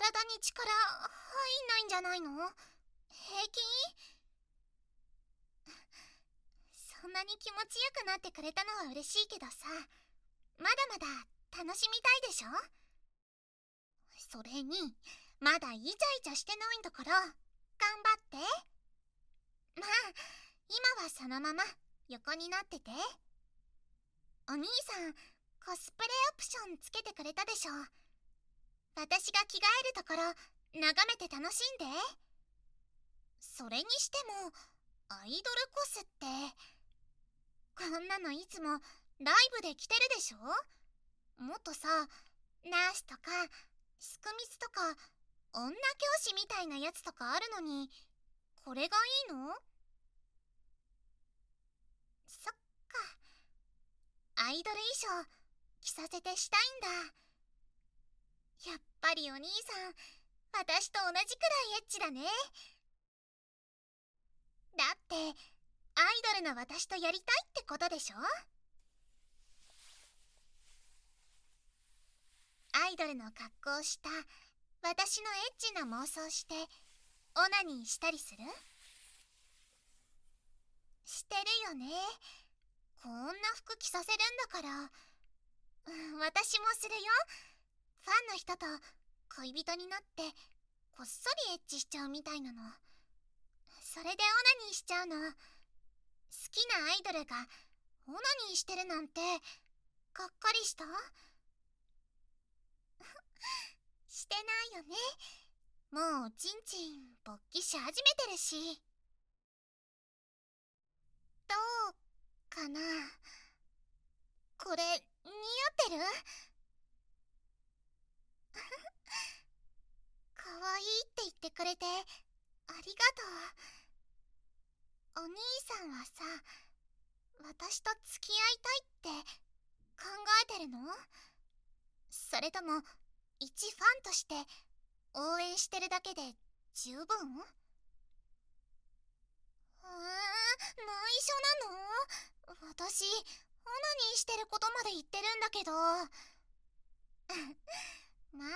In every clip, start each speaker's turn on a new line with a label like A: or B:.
A: 体に力入んないんじゃないの？平気？そんなに気持ちよくなってくれたのは嬉しいけどさ。まだまだ楽しみたいでしょ？それにまだイチャイチャしてないんだから頑張って。まあ今はそのまま横になってて。お兄さんコスプレオプションつけてくれたでしょ？私が着替えるところ眺めて楽しんで。それにしてもアイドルコスってこんなのいつもライブで着てるでしょ？もっとさナースとかスクミスとか女教師みたいなやつとかあるのにこれがいいの？そっか。アイドル衣装着させてしたいんだ。やっぱりお兄さん私と同じくらいエッチだね。だってアイドルの私とやりたいってことでしょ？アイドルの格好をした私のエッチな妄想してオナニーしたりする？してるよね。こんな服着させるんだから、うん、私もするよ。ファンの人と恋人になってこっそりエッチしちゃうみたいなの。それでオナニーしちゃうの。好きなアイドルがオナニーしてるなんてがっかりした？してないよね。もうちんちん勃起し始めてるし。どうかな。これ似合ってる？かわいいって言ってくれてありがとう。お兄さんはさ私と付き合いたいって考えてるの？それとも一ファンとして応援してるだけで十分？えー、内緒なの？私オナニーしてることまで言ってるんだけど。まあ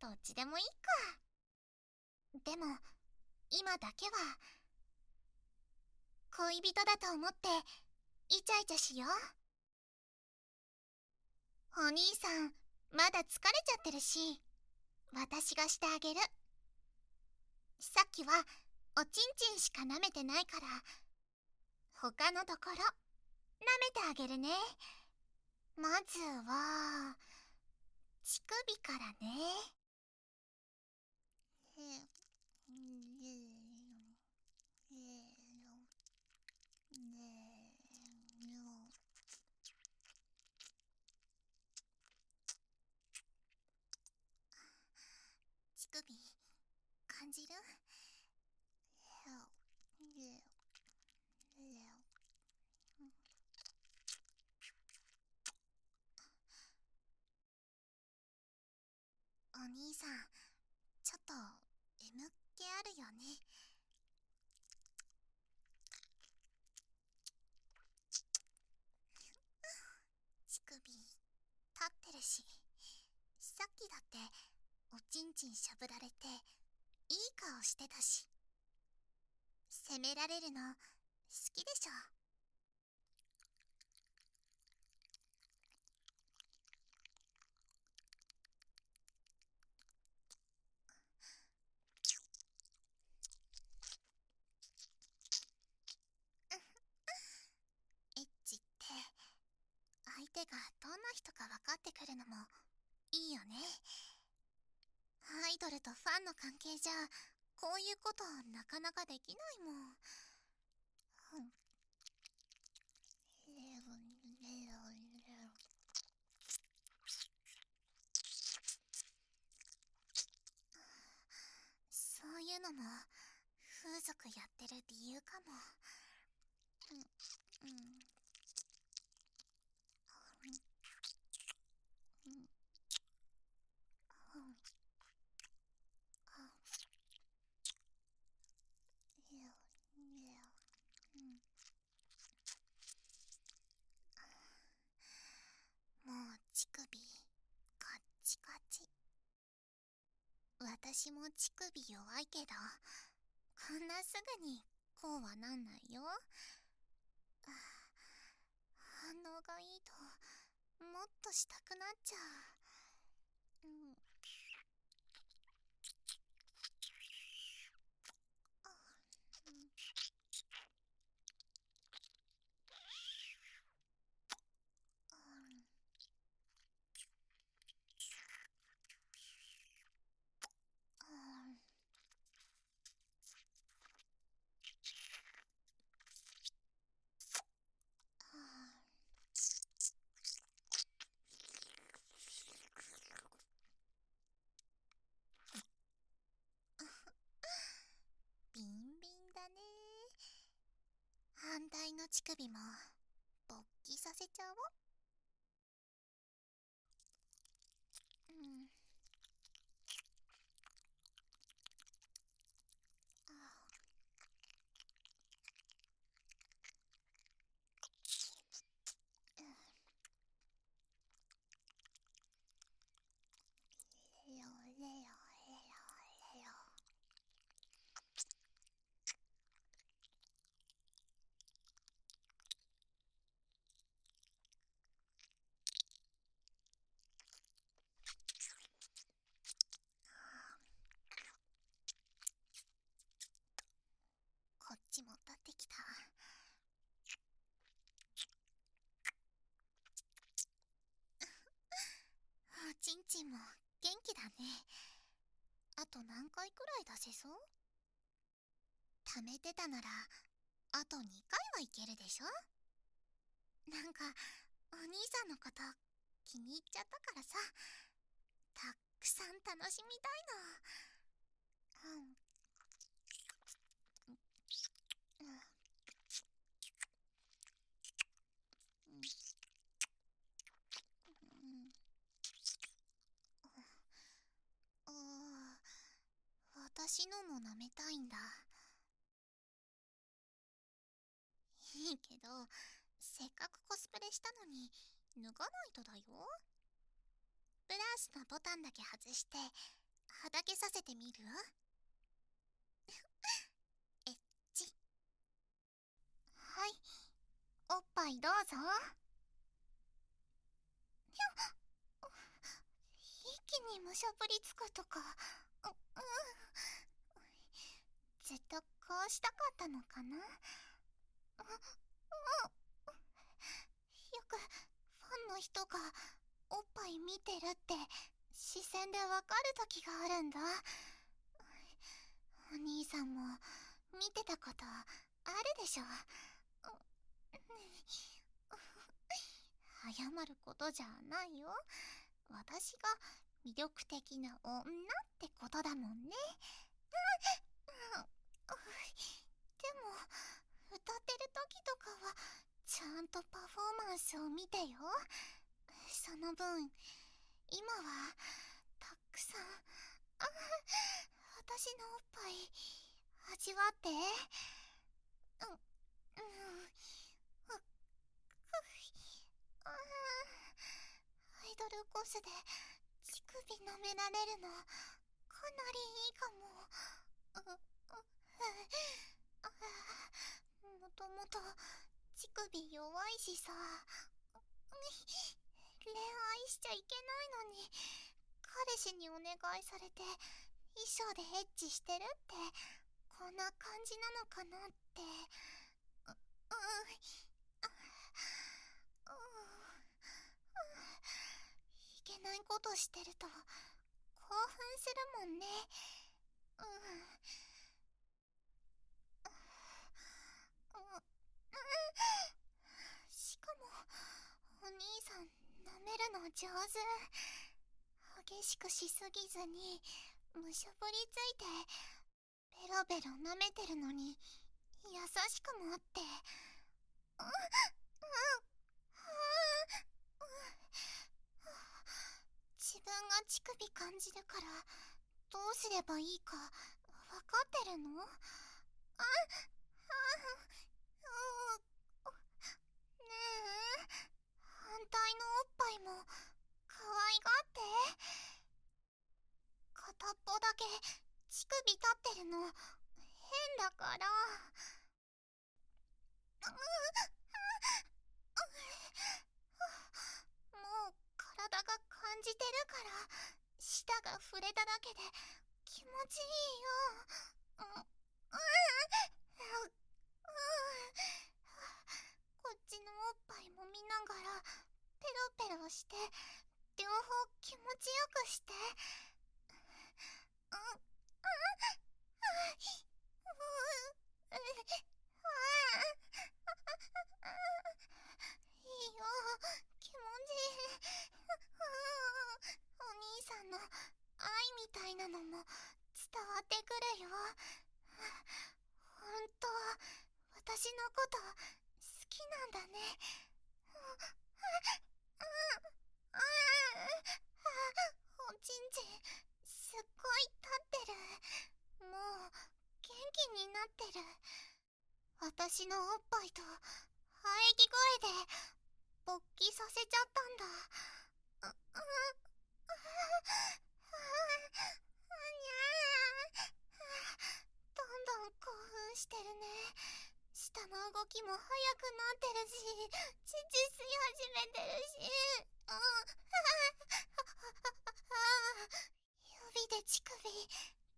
A: どっちでもいいか。でも今だけは恋人だと思ってイチャイチャしよう。お兄さんまだ疲れちゃってるし私がしてあげる。さっきはおちんちんしか舐めてないから他のところ舐めてあげるね。まずは乳首からね乳首感じるお兄さんちょっと M っ気あるよね乳首立ってるしさっきだっておちんちんしゃぶられていい顔してたし。責められるの好きでしょ。エッチって相手がどんな人か分かってくるのもいいよね。アイドルとファンの関係じゃこういうことなかなかできないもん、そういうのも風俗やってる理由かも。うん、うん。私も乳首弱いけどこんなすぐにこうはなんないよ。反応がいいともっとしたくなっちゃううん反対の乳首も勃起させちゃおううんちも立ってきたおちんちんも元気だねあと何回くらい出せそう？貯めてたならあと2回はいけるでしょ？なんかお兄さんのこと気に入っちゃったからさ。たっくさん楽しみたいの。うん。私のも舐めたいんだ。いいけどせっかくコスプレしたのに脱がないとだよ。ブラウスのボタンだけ外してはだけさせてみる？えっちはい。おっぱいどうぞ。一気にむしゃぶりつくとかずっとこうしたかったのかな？よくファンの人がおっぱい見てるって視線でわかる時があるんだ。お兄さんも見てたことあるでしょ？謝ることじゃないよ。私が魅力的な女ってことだもんね。でも、歌ってる時とかは、ちゃんとパフォーマンスを見てよ。その分、今は、たくさん、あ私のおっぱい、味わって。うん、うん、アイドルコスで、乳首舐められるの、かなりいいかも。もと乳首弱いしさ。恋愛しちゃいけないのに、彼氏にお願いされて、衣装でエッチしてるって、こんな感じなのかなって。う、うんうんい、けないことしてると興奮するもんねうんしかもお兄さん舐めるの上手。激しくしすぎずにむしゃぶりついてベロベロ舐めてるのに優しくもあって。うんうん自分が乳首感じるからどうすればいいか分かってるの？ああねえ反対のおっぱいも可愛がって。片っぽだけ乳首立ってるの。変だから。もう体が感じてるから。舌が触れただけで気持ちいいよ。こっちのおっぱいも見ながらペロペロして両方気持ちよくして。うんいよ気持ちいいお兄さんの愛みたいなのも伝わってくるよ本当私のこと好きなんだねおちんちんすっごい立ってるもう元気になってる私のおっぱいと喘ぎ声で勃起させちゃったんだ。ううどんどん興奮してるね下の動きも速くなってるし乳吸い始めてるし指で乳首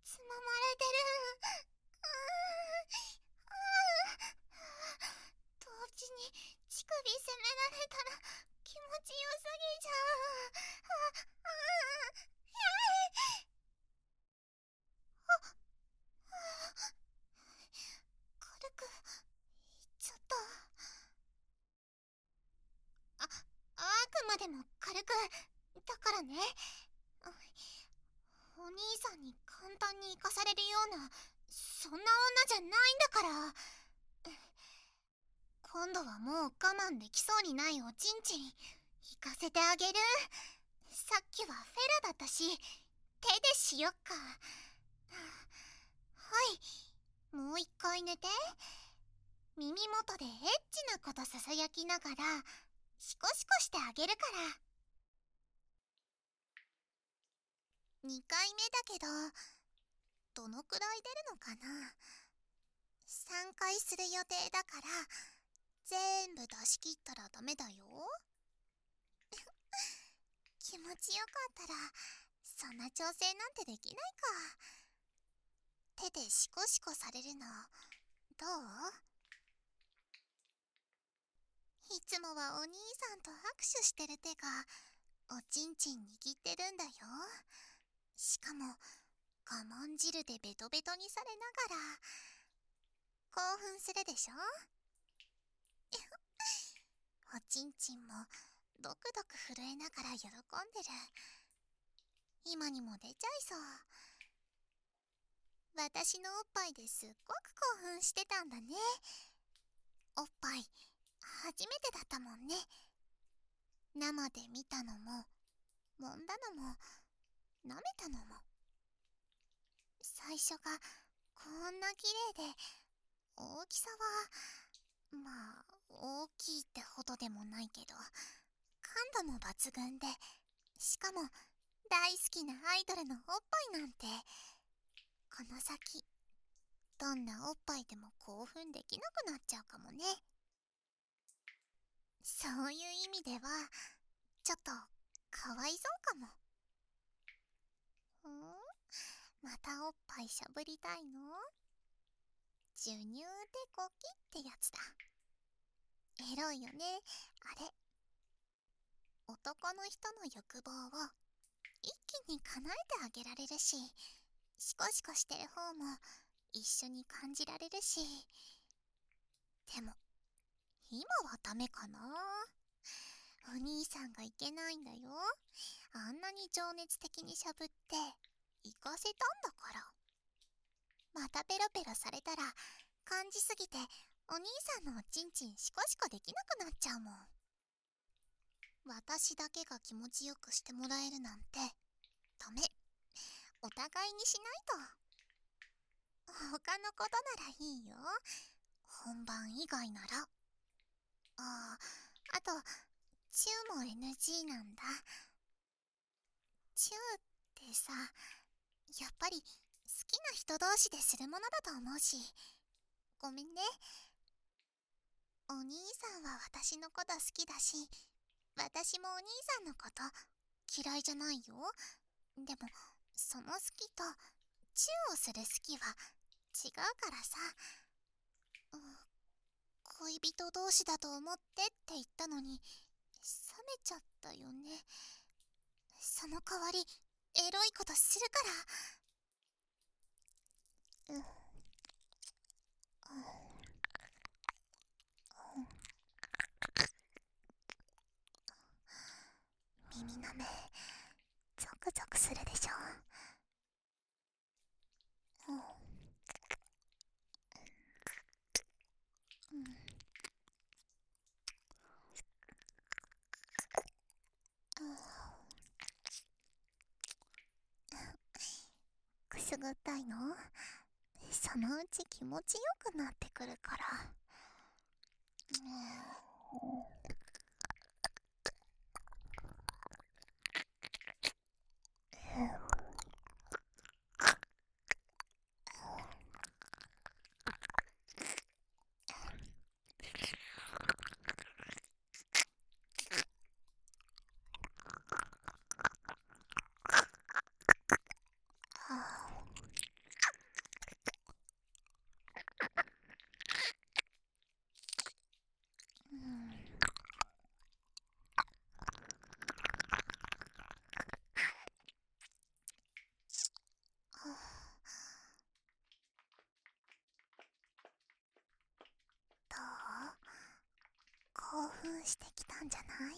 A: つままれてる同時に乳首責められたら気持ちよすぎちゃう軽くいっちゃったああくまでも軽くだからねお兄さんに簡単に生かされるようなそんな女じゃないんだから今度はもう我慢できそうにないおちんちん行かせてあげる。さっきはフェラだったし手でしよっか。はい。もう一回寝て。耳元でエッチなことささやきながらシコシコしてあげるから。2回目だけどどのくらい出るのかな。3回する予定だから全部出し切ったらダメだよ。気持ちよかったらそんな調整なんてできないか。手でシコシコされるのどう？いつもはお兄さんと握手してる手がおちんちん握ってるんだよ。しかも我慢汁でベトベトにされながら興奮するでしょ？おちんちんもドクドク震えながら喜んでる。今にも出ちゃいそう。私のおっぱいですっごく興奮してたんだね。おっぱい初めてだったもんね。生で見たのも揉んだのも舐めたのも。最初がこんな綺麗で大きさはまあ大きいってほどでもないけど感度も抜群でしかも大好きなアイドルのおっぱいなんてこの先どんなおっぱいでも興奮できなくなっちゃうかもね。そういう意味ではちょっとかわいそうかも。ふん？またおっぱいしゃぶりたいの？授乳でコキってやつだ。エロいよね。あれ。男の人の欲望を一気に叶えてあげられるしシコシコしてる方も一緒に感じられるし。でも今はダメかな？お兄さんがいけないんだよ。あんなに情熱的にしゃぶって行かせたんだから。またペロペロされたら感じすぎてお兄さんのおちんちんシコシコできなくなっちゃうもん。私だけが気持ちよくしてもらえるなんてダメ。お互いにしないと。他のことならいいよ。本番以外なら。あああとチューも NG なんだ。チューってさやっぱり好きな人同士でするものだと思うし。ごめんね。お兄さんは私のこと好きだし私もお兄さんのこと嫌いじゃないよ。でもその好きとチューをする好きは違うからさ、恋人同士だと思ってって言ったのに冷めちゃったよね。その代わりエロいことするから。うん耳なめゾクゾクするでしょ？うん。くすぐったいのそのうち気持ちよくなってくるから。興奮してきたんじゃない？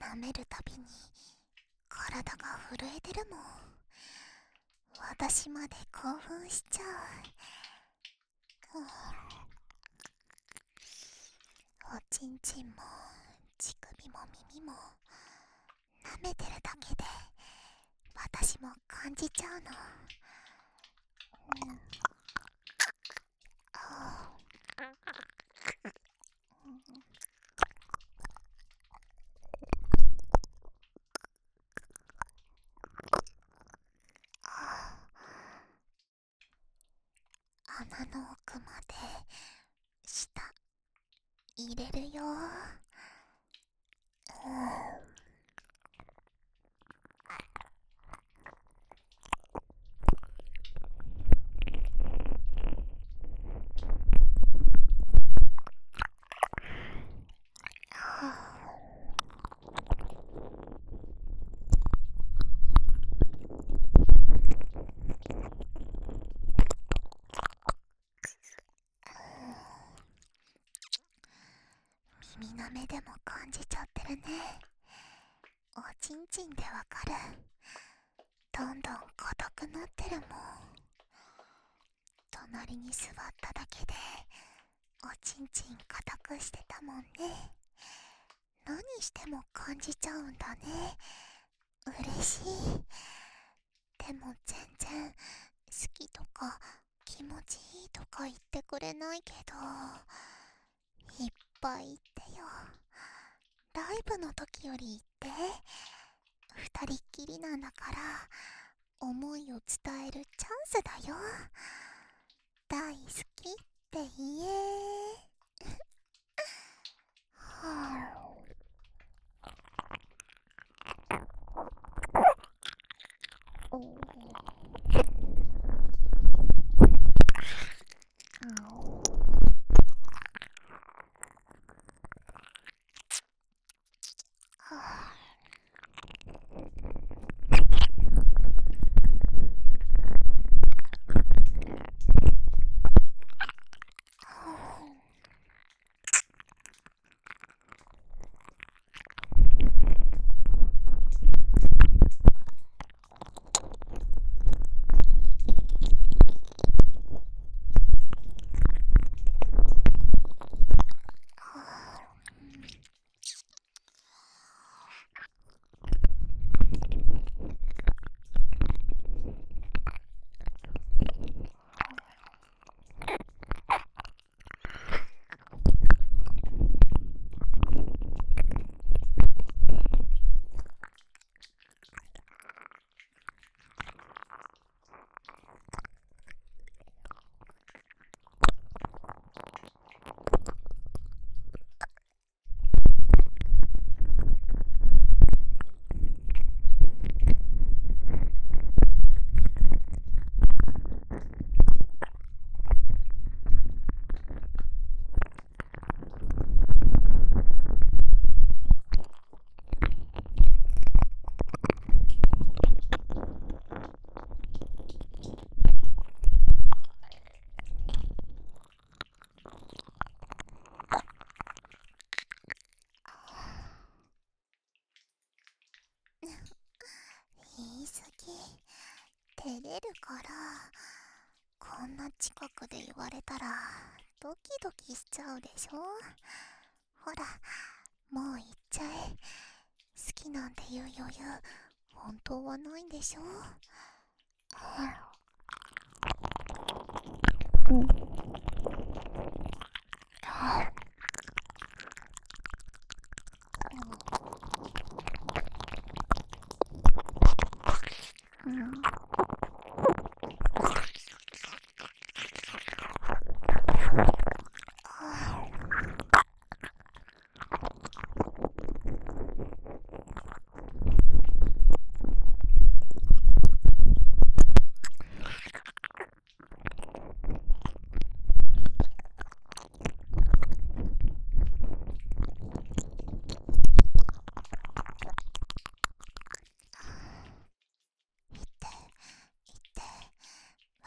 A: 舐めるたびに体が震えてるもん。私まで興奮しちゃう、おちんちんも乳首も耳も舐めてるだけで私も感じちゃうの、うん、ああ穴の奥まで舌入れるようん耳なめでも感じちゃってるねおちんちんでわかるどんどん硬くなってるもん隣に座っただけでおちんちん硬くしてたもんね。何しても感じちゃうんだね。嬉しい。でも全然好きとか気持ちいいとか言ってくれないけどいっぱい言ってよ。ライブの時より言って。二人っきりなんだから思いを伝えるチャンスだよ。大好きって言え。はあ。でしょ？ほらもう行っちゃえ。好きなんていう余裕本当はないんでしょ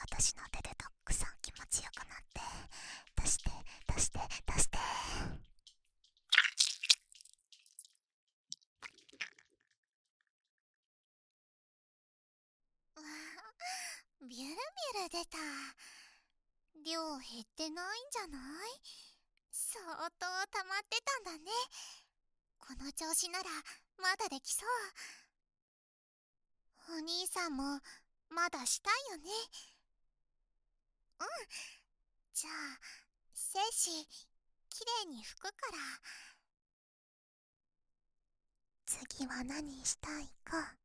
A: 私の手でたくさん気持ちよくなって出して出して出してビュルビュル出た。量減ってないんじゃない？相当溜まってたんだね。この調子ならまだできそう。お兄さんもまだしたいよね。うん。じゃあ精子きれいに拭くから。次は何したいか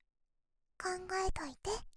A: 考えといて。